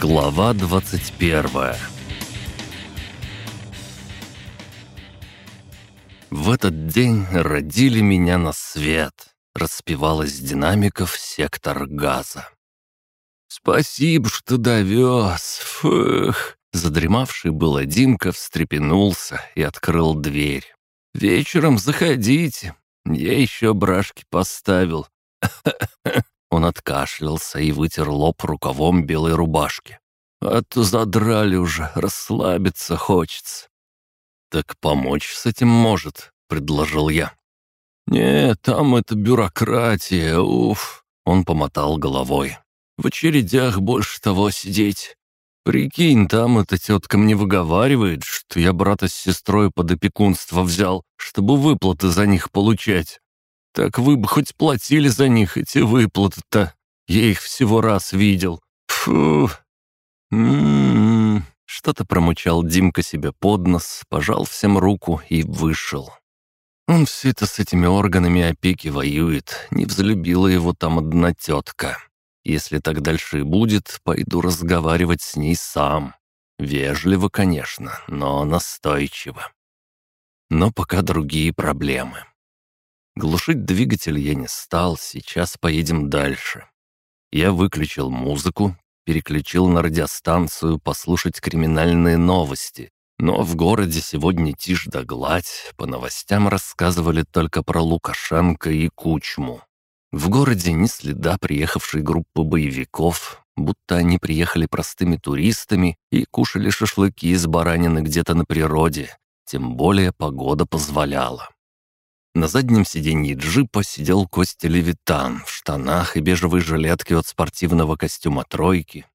Глава 21 В этот день родили меня на свет, распевал из динамиков сектор газа. «Спасибо, что довез, фух!» Задремавший было Димка встрепенулся и открыл дверь. «Вечером заходите, я еще брашки поставил. Он откашлялся и вытер лоб рукавом белой рубашки. «А то задрали уже, расслабиться хочется». «Так помочь с этим может», — предложил я. «Не, там это бюрократия, уф», — он помотал головой. «В очередях больше того сидеть. Прикинь, там эта тетка мне выговаривает, что я брата с сестрой под опекунство взял, чтобы выплаты за них получать. Так вы бы хоть платили за них эти выплаты-то. Я их всего раз видел. Фу. М-м-м. Что-то промычал Димка себе под нос, пожал всем руку и вышел. Он все это с этими органами опеки воюет. Не взлюбила его там одна тетка. Если так дальше и будет, пойду разговаривать с ней сам. Вежливо, конечно, но настойчиво. Но пока другие проблемы. Глушить двигатель я не стал, сейчас поедем дальше. Я выключил музыку, переключил на радиостанцию послушать криминальные новости. Но в городе сегодня тишь да гладь, по новостям рассказывали только про Лукашенко и Кучму. В городе ни следа приехавшей группы боевиков, будто они приехали простыми туристами и кушали шашлыки из баранины где-то на природе, тем более погода позволяла. На заднем сиденье джипа сидел Костя Левитан в штанах и бежевой жилетке от спортивного костюма «тройки».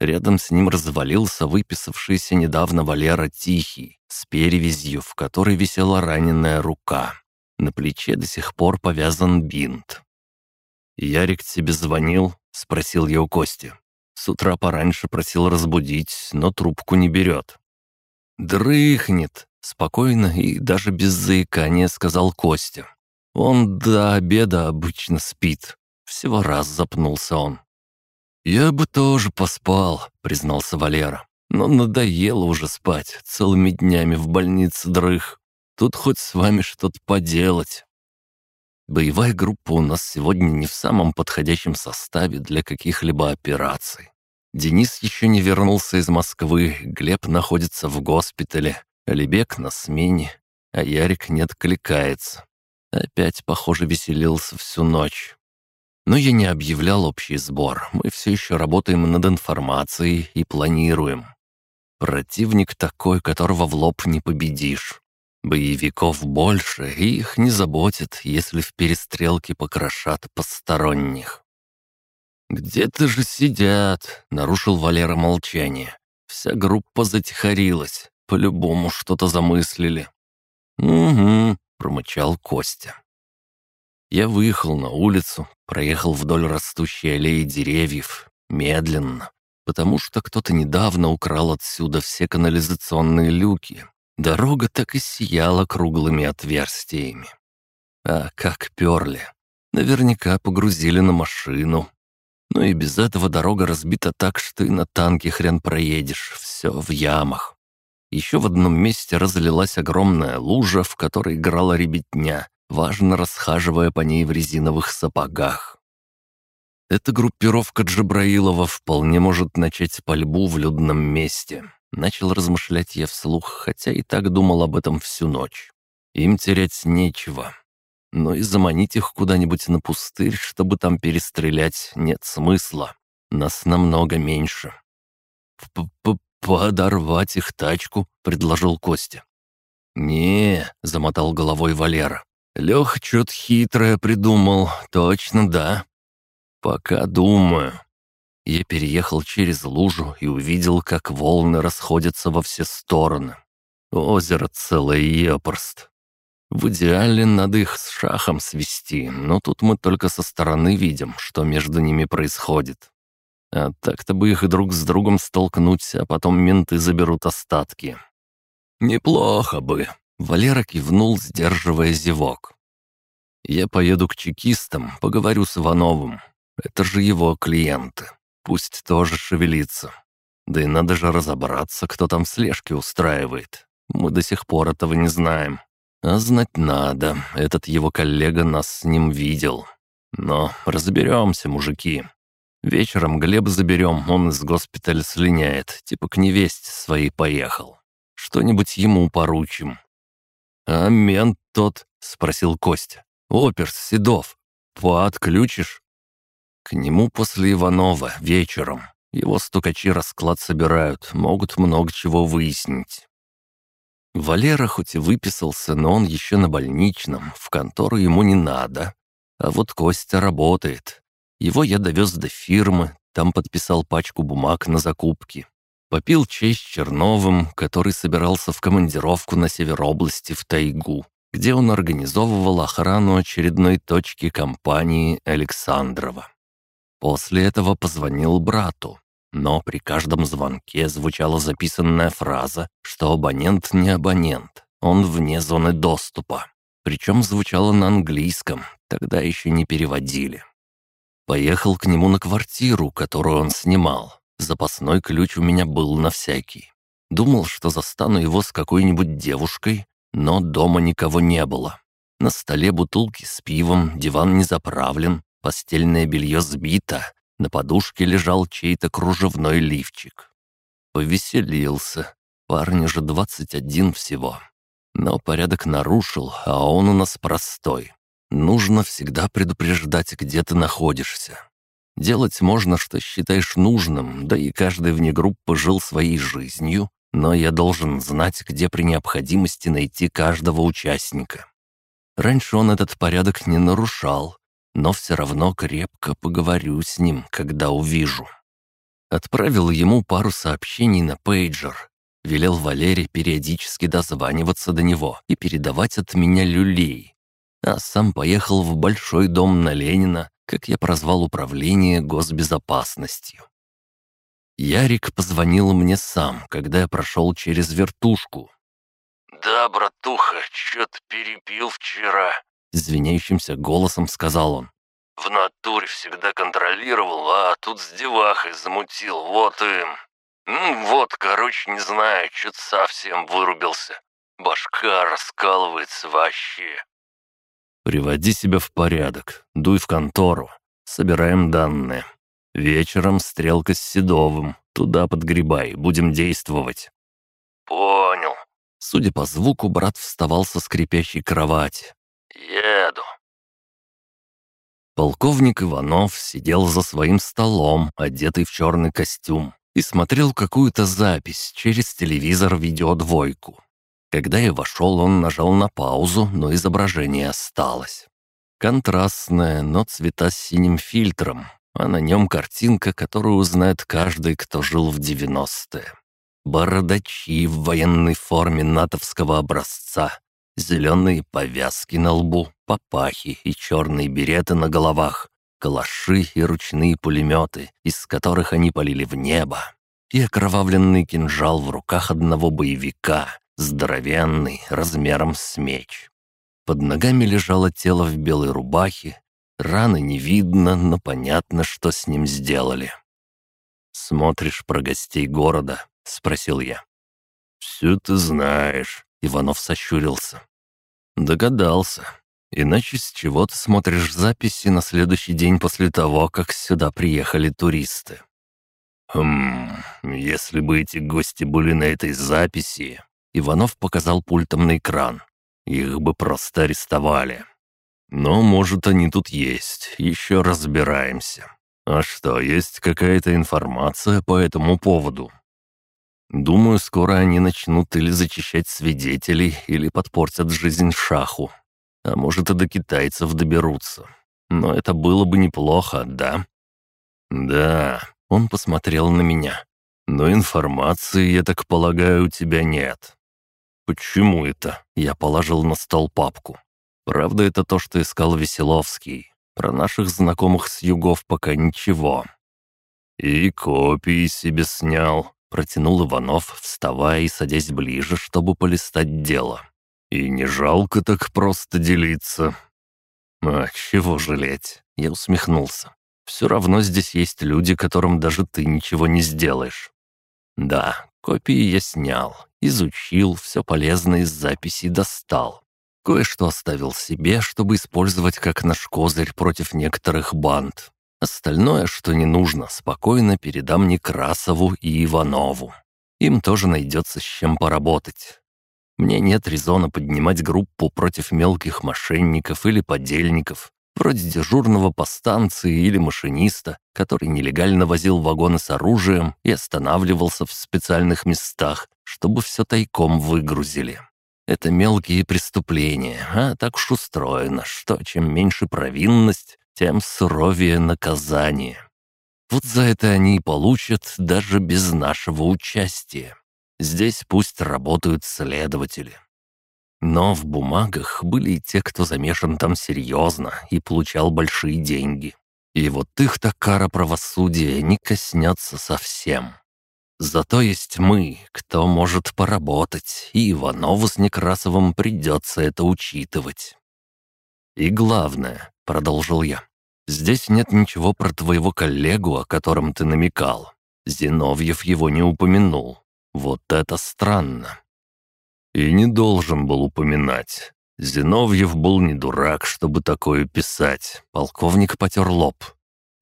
Рядом с ним развалился выписавшийся недавно Валера Тихий с перевязью, в которой висела раненая рука. На плече до сих пор повязан бинт. «Ярик тебе звонил?» — спросил я у Кости. С утра пораньше просил разбудить, но трубку не берет. «Дрыхнет», Спокойно и даже без заикания сказал Костя. Он до обеда обычно спит. Всего раз запнулся он. «Я бы тоже поспал», — признался Валера. «Но надоело уже спать, целыми днями в больнице дрых. Тут хоть с вами что-то поделать». Боевая группа у нас сегодня не в самом подходящем составе для каких-либо операций. Денис еще не вернулся из Москвы, Глеб находится в госпитале, Алибек на смене, а Ярик не откликается. Опять, похоже, веселился всю ночь. Но я не объявлял общий сбор. Мы все еще работаем над информацией и планируем. Противник такой, которого в лоб не победишь. Боевиков больше, и их не заботит, если в перестрелке покрошат посторонних. «Где-то же сидят», — нарушил Валера молчание. Вся группа затихарилась. По-любому что-то замыслили». «Угу», — промычал Костя. Я выехал на улицу, проехал вдоль растущей аллеи деревьев, медленно, потому что кто-то недавно украл отсюда все канализационные люки. Дорога так и сияла круглыми отверстиями. А как перли. Наверняка погрузили на машину. Но и без этого дорога разбита так, что и на танке хрен проедешь. Все в ямах. Еще в одном месте разлилась огромная лужа, в которой играла ребятня, важно расхаживая по ней в резиновых сапогах. Эта группировка Джабраилова вполне может начать пальбу в людном месте. Начал размышлять я вслух, хотя и так думал об этом всю ночь. Им терять нечего. Но и заманить их куда-нибудь на пустырь, чтобы там перестрелять, нет смысла. Нас намного меньше. П -п «Подорвать их тачку», — предложил Костя. «Не», — замотал головой Валера. «Леха что-то хитрое придумал, точно, да». «Пока думаю». Я переехал через лужу и увидел, как волны расходятся во все стороны. Озеро целое епорст. В идеале надо их с шахом свести, но тут мы только со стороны видим, что между ними происходит. А так-то бы их друг с другом столкнуть, а потом менты заберут остатки. Неплохо бы. Валера кивнул, сдерживая зевок. Я поеду к чекистам, поговорю с Ивановым. Это же его клиенты. Пусть тоже шевелится. Да и надо же разобраться, кто там слежки устраивает. Мы до сих пор этого не знаем. А знать надо, этот его коллега нас с ним видел. Но разберемся, мужики. Вечером Глеб заберем, он из госпиталя слиняет, типа к невесте своей поехал. Что-нибудь ему поручим». «А мент тот?» — спросил Костя. «Оперс, Седов. Поотключишь?» К нему после Иванова, вечером. Его стукачи расклад собирают, могут много чего выяснить. Валера хоть и выписался, но он еще на больничном, в контору ему не надо. А вот Костя работает. Его я довез до фирмы, там подписал пачку бумаг на закупки. Попил с Черновым, который собирался в командировку на север области в тайгу, где он организовывал охрану очередной точки компании Александрова. После этого позвонил брату, но при каждом звонке звучала записанная фраза, что абонент не абонент, он вне зоны доступа. Причем звучало на английском, тогда еще не переводили. Поехал к нему на квартиру, которую он снимал. Запасной ключ у меня был на всякий. Думал, что застану его с какой-нибудь девушкой, но дома никого не было. На столе бутылки с пивом, диван не заправлен, Постельное белье сбито, на подушке лежал чей-то кружевной лифчик. Повеселился. Парню же двадцать один всего. Но порядок нарушил, а он у нас простой. Нужно всегда предупреждать, где ты находишься. Делать можно, что считаешь нужным, да и каждый вне группы жил своей жизнью, но я должен знать, где при необходимости найти каждого участника. Раньше он этот порядок не нарушал, но все равно крепко поговорю с ним, когда увижу. Отправил ему пару сообщений на пейджер, велел Валере периодически дозваниваться до него и передавать от меня люлей, а сам поехал в большой дом на Ленина, как я прозвал управление госбезопасностью. Ярик позвонил мне сам, когда я прошел через вертушку. «Да, братуха, чё-то перепил вчера», Извиняющимся голосом сказал он. «В натуре всегда контролировал, а тут с девахой замутил, вот и... Ну, вот, короче, не знаю, чё-то совсем вырубился. Башка раскалывается вообще». «Приводи себя в порядок, дуй в контору, собираем данные. Вечером стрелка с Седовым, туда подгребай, будем действовать». «Понял». Судя по звуку, брат вставал со скрипящей кровати. «Еду». Полковник Иванов сидел за своим столом, одетый в черный костюм, и смотрел какую-то запись через телевизор видеодвойку. Когда я вошел, он нажал на паузу, но изображение осталось. Контрастное, но цвета с синим фильтром, а на нем картинка, которую узнает каждый, кто жил в 90-е. Бородачи в военной форме натовского образца, Зеленые повязки на лбу, папахи и черные береты на головах, калаши и ручные пулеметы, из которых они полили в небо, и окровавленный кинжал в руках одного боевика, здоровенный, размером с меч. Под ногами лежало тело в белой рубахе, раны не видно, но понятно, что с ним сделали. «Смотришь про гостей города?» — спросил я. «Все ты знаешь», Иванов сощурился. «Догадался. Иначе с чего ты смотришь записи на следующий день после того, как сюда приехали туристы?» «Хм, если бы эти гости были на этой записи...» Иванов показал пультом на экран. «Их бы просто арестовали. Но, может, они тут есть. Еще разбираемся. А что, есть какая-то информация по этому поводу?» Думаю, скоро они начнут или зачищать свидетелей, или подпортят жизнь шаху. А может, и до китайцев доберутся. Но это было бы неплохо, да? Да, он посмотрел на меня. Но информации, я так полагаю, у тебя нет. Почему это? Я положил на стол папку. Правда, это то, что искал Веселовский. Про наших знакомых с югов пока ничего. И копии себе снял, Протянул Иванов, вставая и садясь ближе, чтобы полистать дело. «И не жалко так просто делиться». «А чего жалеть?» Я усмехнулся. «Все равно здесь есть люди, которым даже ты ничего не сделаешь». Да, копии я снял, изучил, все полезное из записей достал. Кое-что оставил себе, чтобы использовать как наш козырь против некоторых банд. Остальное, что не нужно, спокойно передам Некрасову и Иванову. Им тоже найдется с чем поработать. Мне нет резона поднимать группу против мелких мошенников или подельников, вроде дежурного по станции или машиниста, который нелегально возил вагоны с оружием и останавливался в специальных местах, чтобы все тайком выгрузили. Это мелкие преступления, а так уж устроено, что чем меньше провинность, тем суровее наказание. Вот за это они и получат даже без нашего участия. Здесь пусть работают следователи. Но в бумагах были и те, кто замешан там серьезно и получал большие деньги. И вот их-то кара правосудия не коснется совсем. Зато есть мы, кто может поработать, и Иванову с Некрасовым придется это учитывать. «И главное», — продолжил я, — «здесь нет ничего про твоего коллегу, о котором ты намекал. Зиновьев его не упомянул. Вот это странно. И не должен был упоминать. Зиновьев был не дурак, чтобы такое писать. Полковник потер лоб.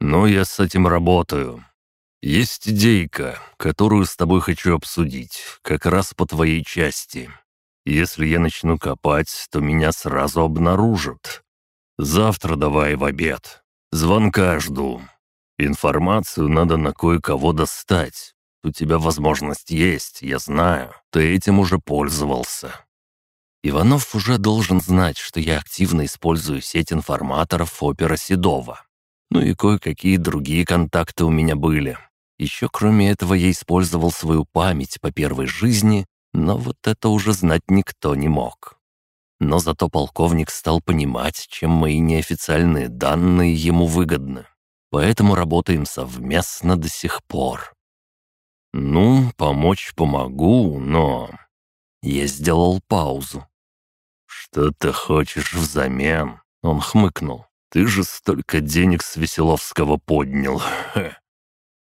Но я с этим работаю. Есть идейка, которую с тобой хочу обсудить, как раз по твоей части. Если я начну копать, то меня сразу обнаружат. Завтра давай в обед. Звонка жду. Информацию надо на кое-кого достать. У тебя возможность есть, я знаю. Ты этим уже пользовался». Иванов уже должен знать, что я активно использую сеть информаторов опера Седова. Ну и кое-какие другие контакты у меня были. Еще кроме этого я использовал свою память по первой жизни, но вот это уже знать никто не мог. Но зато полковник стал понимать, чем мои неофициальные данные ему выгодны. Поэтому работаем совместно до сих пор. «Ну, помочь помогу, но...» Я сделал паузу. «Что ты хочешь взамен?» Он хмыкнул. «Ты же столько денег с Веселовского поднял.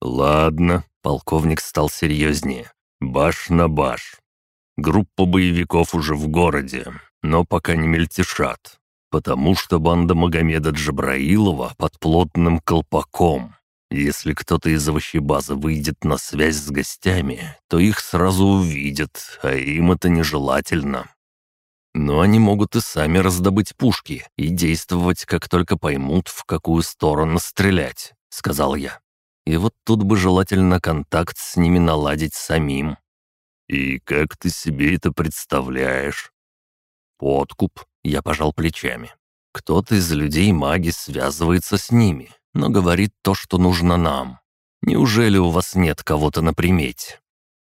«Ладно», — полковник стал серьезнее. «Баш на баш. Группа боевиков уже в городе, но пока не мельтешат, потому что банда Магомеда Джабраилова под плотным колпаком. Если кто-то из овощебазы выйдет на связь с гостями, то их сразу увидят, а им это нежелательно. Но они могут и сами раздобыть пушки и действовать, как только поймут, в какую сторону стрелять», — сказал я. «И вот тут бы желательно контакт с ними наладить самим». «И как ты себе это представляешь?» «Подкуп», — я пожал плечами. «Кто-то из людей маги связывается с ними, но говорит то, что нужно нам. Неужели у вас нет кого-то на примете?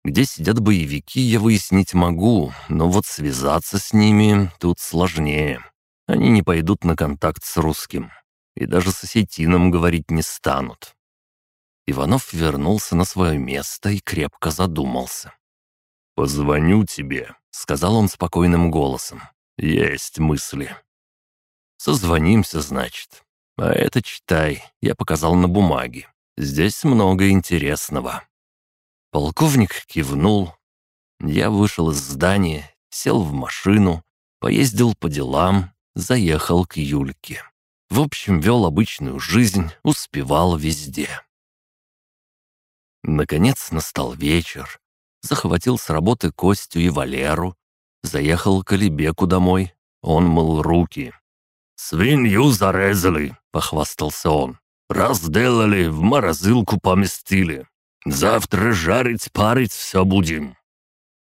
Где сидят боевики, я выяснить могу, но вот связаться с ними тут сложнее. Они не пойдут на контакт с русским. И даже с осетином говорить не станут. Иванов вернулся на свое место и крепко задумался. «Позвоню тебе», — сказал он спокойным голосом. «Есть мысли». «Созвонимся, значит. А это читай, я показал на бумаге. Здесь много интересного». Полковник кивнул. Я вышел из здания, сел в машину, поездил по делам, заехал к Юльке. В общем, вел обычную жизнь, успевал везде. Наконец настал вечер. Захватил с работы Костю и Валеру. Заехал к Алибеку домой. Он мыл руки. «Свинью зарезали», — похвастался он. «Разделали, в морозилку поместили. Завтра жарить, парить все будем».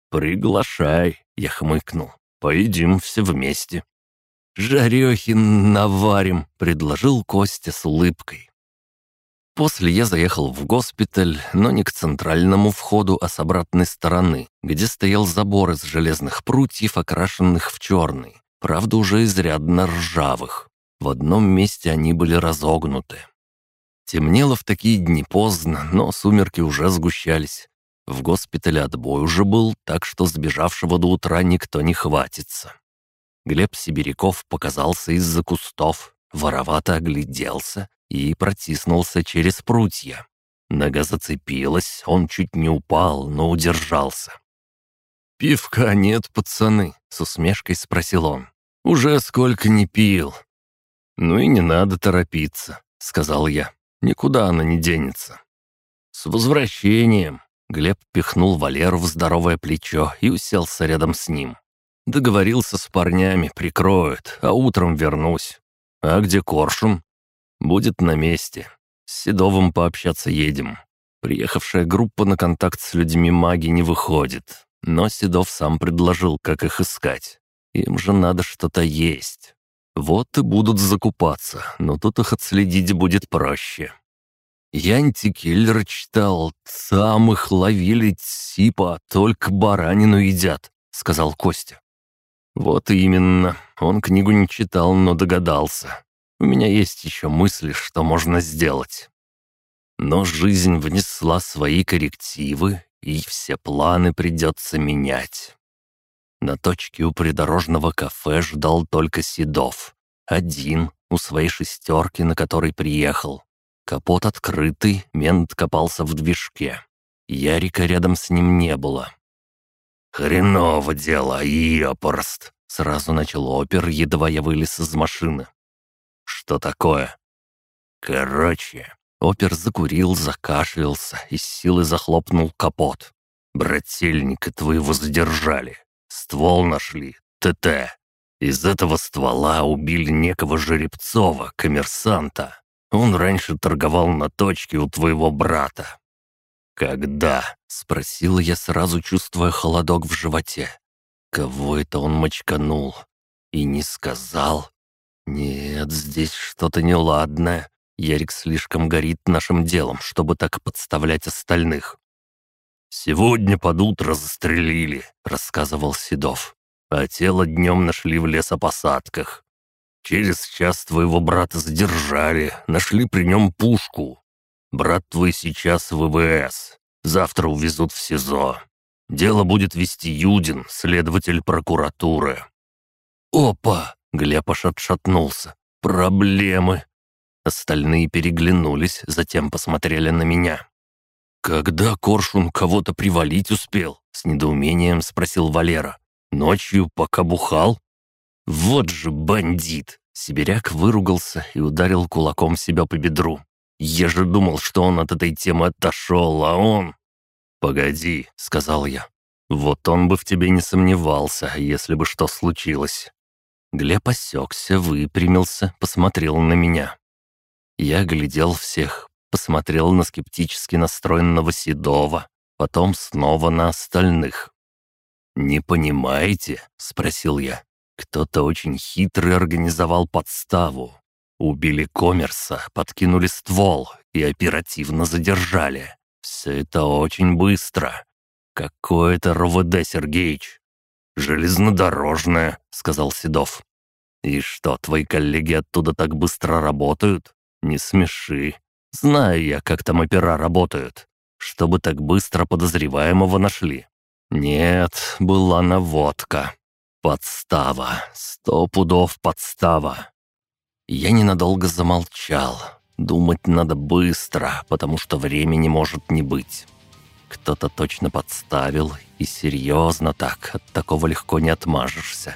«Приглашай», — я хмыкнул. «Поедим все вместе». «Жарехи наварим», — предложил Костя с улыбкой. После я заехал в госпиталь, но не к центральному входу, а с обратной стороны, где стоял забор из железных прутьев, окрашенных в черный правда уже изрядно ржавых. В одном месте они были разогнуты. Темнело в такие дни поздно, но сумерки уже сгущались. В госпитале отбой уже был, так что сбежавшего до утра никто не хватится. Глеб Сибиряков показался из-за кустов, воровато огляделся и протиснулся через прутья. Нога зацепилась, он чуть не упал, но удержался. «Пивка нет, пацаны», — с усмешкой спросил он. «Уже сколько не пил». «Ну и не надо торопиться», — сказал я. «Никуда она не денется». «С возвращением!» Глеб пихнул Валеру в здоровое плечо и уселся рядом с ним. Договорился с парнями, прикроют, а утром вернусь. А где Коршун? Будет на месте. С Седовым пообщаться едем. Приехавшая группа на контакт с людьми маги не выходит. Но Седов сам предложил, как их искать. Им же надо что-то есть. Вот и будут закупаться, но тут их отследить будет проще. Я антикиллер читал, там их ловили типа, только баранину едят, сказал Костя. «Вот именно. Он книгу не читал, но догадался. У меня есть еще мысли, что можно сделать». Но жизнь внесла свои коррективы, и все планы придется менять. На точке у придорожного кафе ждал только Седов. Один, у своей шестерки, на которой приехал. Капот открытый, мент копался в движке. Ярика рядом с ним не было. «Хреново дело, ёпорст!» — сразу начал опер, едва я вылез из машины. «Что такое?» «Короче...» Опер закурил, закашлялся и с силой захлопнул капот. «Брательника твоего задержали. Ствол нашли. ТТ. Из этого ствола убили некого Жеребцова, коммерсанта. Он раньше торговал на точке у твоего брата. «Когда?» — спросил я, сразу чувствуя холодок в животе. Кого это он мочканул? И не сказал? Нет, здесь что-то неладное. Ярик слишком горит нашим делом, чтобы так подставлять остальных. «Сегодня под утро застрелили», — рассказывал Седов. «А тело днем нашли в лесопосадках. Через час твоего брата задержали, нашли при нем пушку. Брат твой сейчас в ВВС. Завтра увезут в СИЗО. Дело будет вести Юдин, следователь прокуратуры». «Опа!» — Глеб аж отшатнулся. «Проблемы!» Остальные переглянулись, затем посмотрели на меня. «Когда Коршун кого-то привалить успел?» — с недоумением спросил Валера. «Ночью, пока бухал?» «Вот же бандит!» Сибиряк выругался и ударил кулаком себя по бедру. Я же думал, что он от этой темы отошел, а он... «Погоди», — сказал я. «Вот он бы в тебе не сомневался, если бы что случилось». Глеб осекся, выпрямился, посмотрел на меня. Я глядел всех, посмотрел на скептически настроенного Седова, потом снова на остальных. «Не понимаете?» — спросил я. «Кто-то очень хитрый организовал подставу. Убили коммерса, подкинули ствол и оперативно задержали. Все это очень быстро. Какое это РОВД, Сергеич?» «Железнодорожное», — сказал Седов. «И что, твои коллеги оттуда так быстро работают? Не смеши. Знаю я, как там опера работают. Чтобы так быстро подозреваемого нашли. Нет, была наводка. Подстава. Сто пудов подстава. Я ненадолго замолчал. Думать надо быстро, потому что времени может не быть. Кто-то точно подставил, и серьезно так, от такого легко не отмажешься.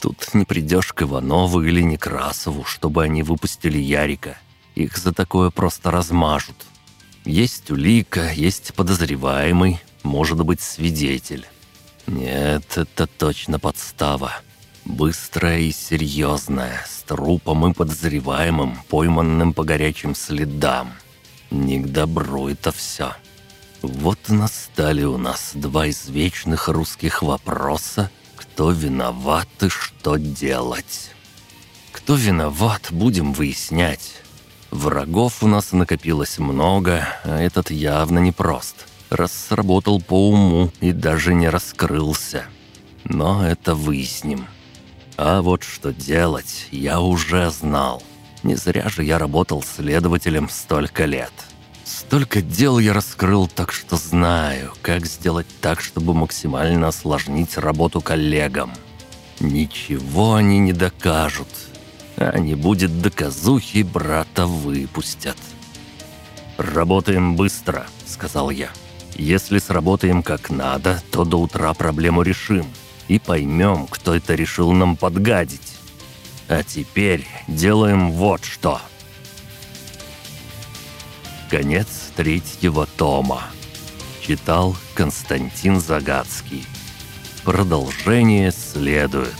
Тут не придешь к Иванову или Некрасову, чтобы они выпустили Ярика. Их за такое просто размажут. Есть улика, есть подозреваемый, может быть свидетель. Нет, это точно подстава. Быстрая и серьезная, с трупом и подозреваемым, пойманным по горячим следам. Не к добру это все. Вот настали у нас два извечных русских вопроса, кто виноват и что делать. Кто виноват, будем выяснять. Врагов у нас накопилось много, а этот явно непрост. Раз сработал по уму и даже не раскрылся. Но это выясним. А вот что делать, я уже знал. Не зря же я работал следователем столько лет. Столько дел я раскрыл, так что знаю, как сделать так, чтобы максимально осложнить работу коллегам. Ничего они не докажут, а не будет доказухи, брата выпустят. «Работаем быстро», — сказал я. «Если сработаем как надо, то до утра проблему решим и поймем, кто это решил нам подгадить. А теперь делаем вот что». Конец третьего тома. Читал Константин Загадский. Продолжение следует.